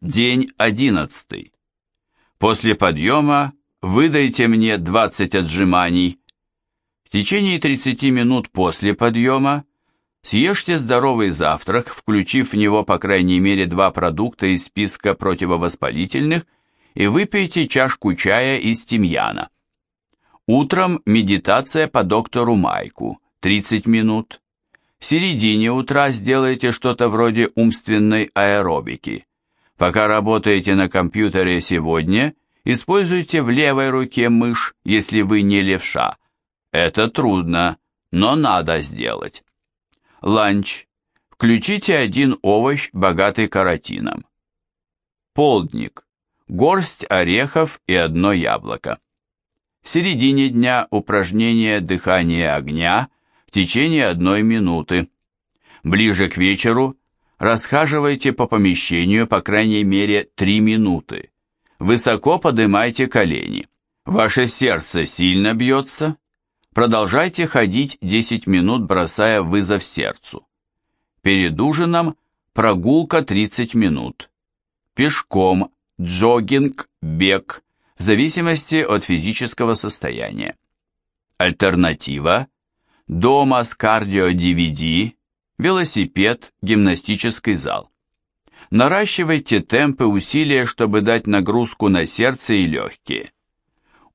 День 11. После подъема выдайте мне 20 отжиманий. В течение 30 минут после подъема съешьте здоровый завтрак, включив в него по крайней мере два продукта из списка противовоспалительных и выпейте чашку чая из тимьяна. Утром медитация по доктору Майку, 30 минут. В середине утра сделайте что-то вроде умственной аэробики. Пока работаете на компьютере сегодня, используйте в левой руке мышь, если вы не левша. Это трудно, но надо сделать. Ланч. Включите один овощ, богатый каротином. Полдник. Горсть орехов и одно яблоко. В середине дня упражнение дыхания огня в течение одной минуты. Ближе к вечеру расхаживайте по помещению по крайней мере 3 минуты. Высоко поднимайте колени. Ваше сердце сильно бьется? Продолжайте ходить 10 минут, бросая вызов сердцу. Перед ужином прогулка 30 минут. Пешком, джогинг, бег, в зависимости от физического состояния. Альтернатива – дома с кардио-DVD, велосипед, гимнастический зал. Наращивайте темпы усилия, чтобы дать нагрузку на сердце и легкие.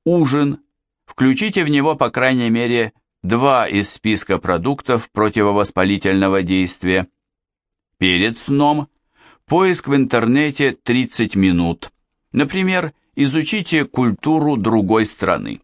Ужин. Включите в него по крайней мере два из списка продуктов противовоспалительного действия. Перед сном. Поиск в интернете 30 минут. Например, изучите культуру другой страны.